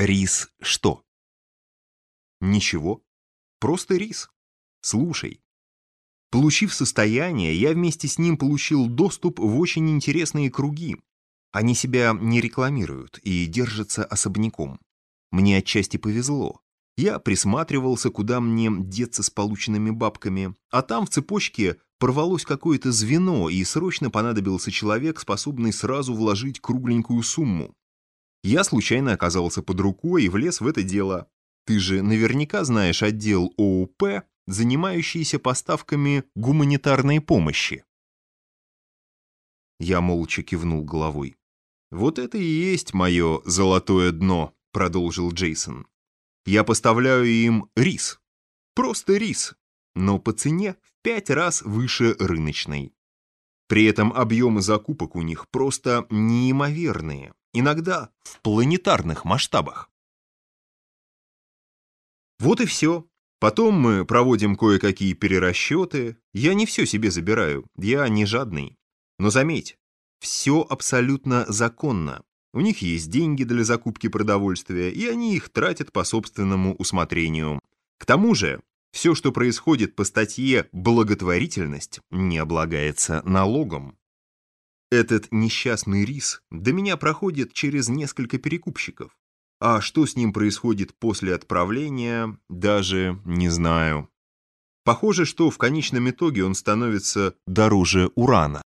Рис что? Ничего. Просто рис. Слушай. Получив состояние, я вместе с ним получил доступ в очень интересные круги. Они себя не рекламируют и держатся особняком. Мне отчасти повезло. Я присматривался, куда мне деться с полученными бабками, а там в цепочке порвалось какое-то звено, и срочно понадобился человек, способный сразу вложить кругленькую сумму. Я случайно оказался под рукой и влез в это дело. Ты же наверняка знаешь отдел ОУП, занимающийся поставками гуманитарной помощи. Я молча кивнул головой. «Вот это и есть мое золотое дно», — продолжил Джейсон. «Я поставляю им рис. Просто рис, но по цене в пять раз выше рыночной. При этом объемы закупок у них просто неимоверные, иногда в планетарных масштабах. Вот и все. Потом мы проводим кое-какие перерасчеты. Я не все себе забираю, я не жадный. Но заметь, все абсолютно законно. У них есть деньги для закупки продовольствия, и они их тратят по собственному усмотрению. К тому же, все, что происходит по статье «благотворительность», не облагается налогом. Этот несчастный рис до меня проходит через несколько перекупщиков. А что с ним происходит после отправления, даже не знаю. Похоже, что в конечном итоге он становится дороже урана.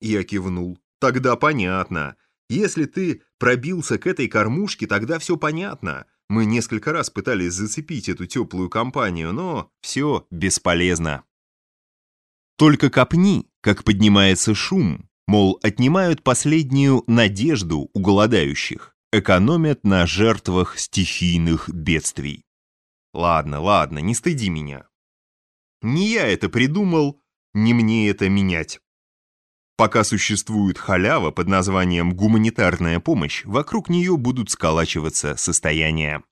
Я кивнул. Тогда понятно. Если ты пробился к этой кормушке, тогда все понятно. Мы несколько раз пытались зацепить эту теплую компанию, но все бесполезно. Только копни, как поднимается шум, мол, отнимают последнюю надежду у голодающих, экономят на жертвах стихийных бедствий. Ладно, ладно, не стыди меня. Не я это придумал, не мне это менять. Пока существует халява под названием «гуманитарная помощь», вокруг нее будут сколачиваться состояния.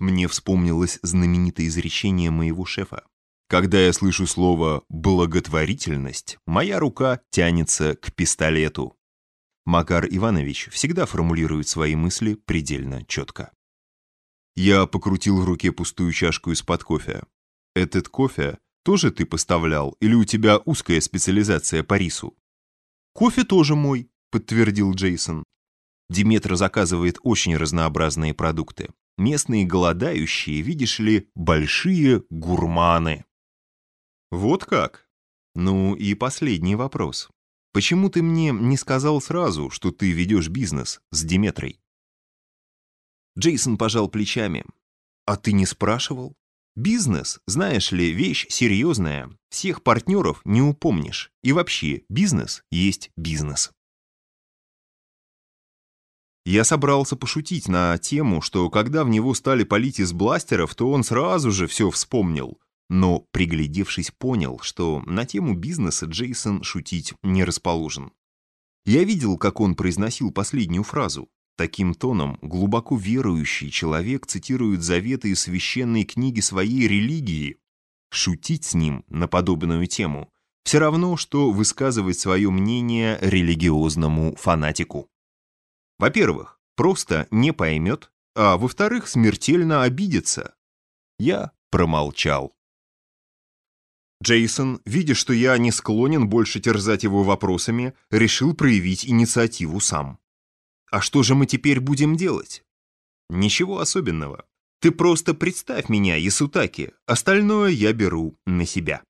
Мне вспомнилось знаменитое изречение моего шефа. Когда я слышу слово «благотворительность», моя рука тянется к пистолету. Макар Иванович всегда формулирует свои мысли предельно четко. Я покрутил в руке пустую чашку из-под кофе. Этот кофе тоже ты поставлял или у тебя узкая специализация по рису? «Кофе тоже мой», — подтвердил Джейсон. Диметра заказывает очень разнообразные продукты. Местные голодающие, видишь ли, большие гурманы. Вот как? Ну и последний вопрос. Почему ты мне не сказал сразу, что ты ведешь бизнес с Диметрой? Джейсон пожал плечами. А ты не спрашивал? Бизнес, знаешь ли, вещь серьезная. Всех партнеров не упомнишь. И вообще, бизнес есть бизнес. Я собрался пошутить на тему, что когда в него стали палить из бластеров, то он сразу же все вспомнил. Но, приглядевшись, понял, что на тему бизнеса Джейсон шутить не расположен. Я видел, как он произносил последнюю фразу. Таким тоном глубоко верующий человек цитирует заветы из священной книги своей религии. Шутить с ним на подобную тему все равно, что высказывать свое мнение религиозному фанатику. Во-первых, просто не поймет, а во-вторых, смертельно обидится. Я промолчал. Джейсон, видя, что я не склонен больше терзать его вопросами, решил проявить инициативу сам. А что же мы теперь будем делать? Ничего особенного. Ты просто представь меня, Ясутаки, остальное я беру на себя.